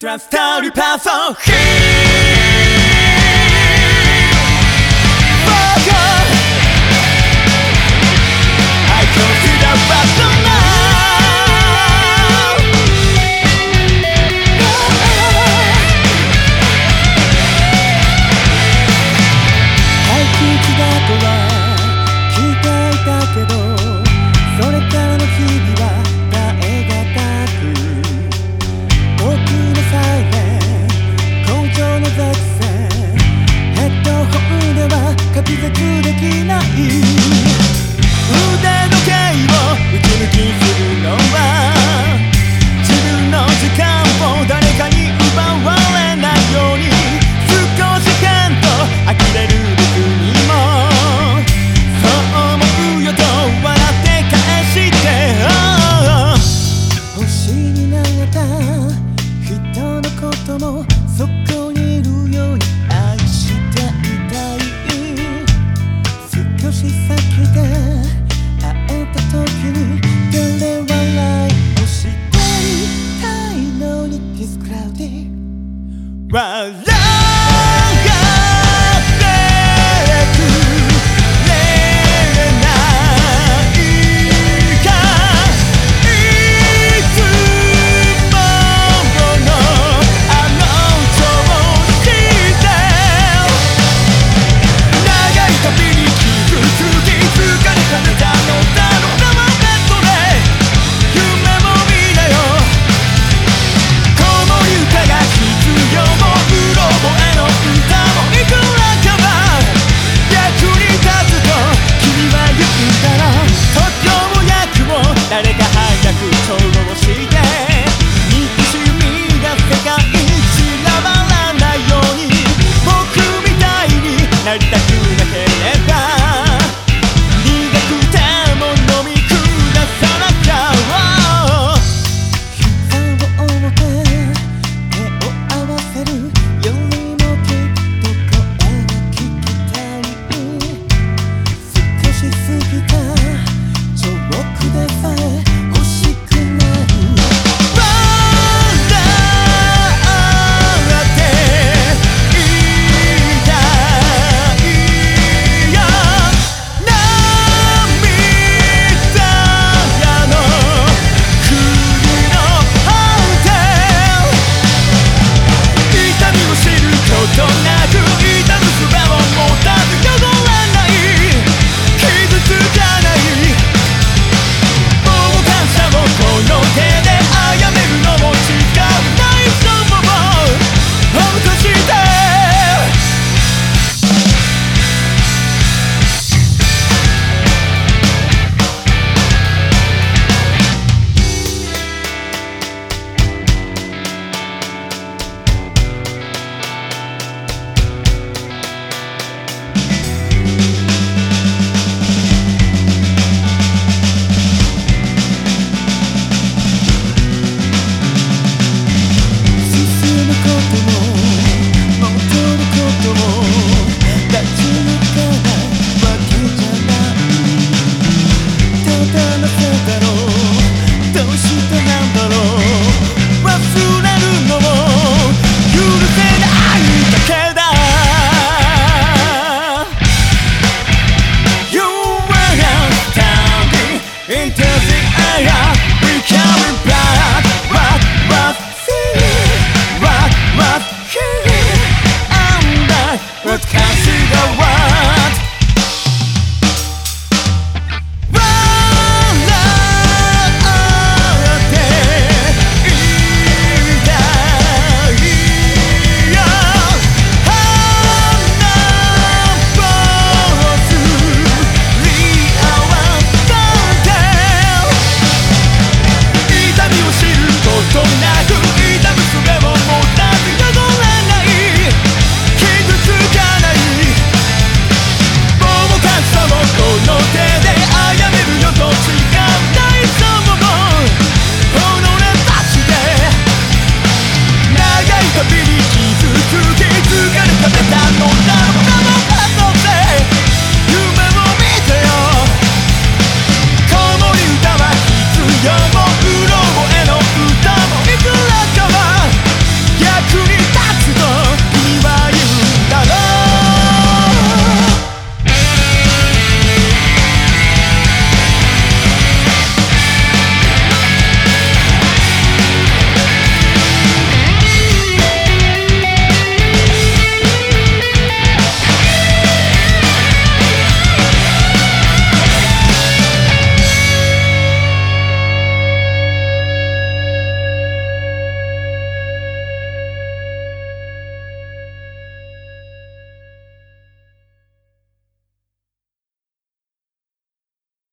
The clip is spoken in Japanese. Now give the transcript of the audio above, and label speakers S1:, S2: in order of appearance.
S1: トランスターリパーソン rise 苦労して Let's count.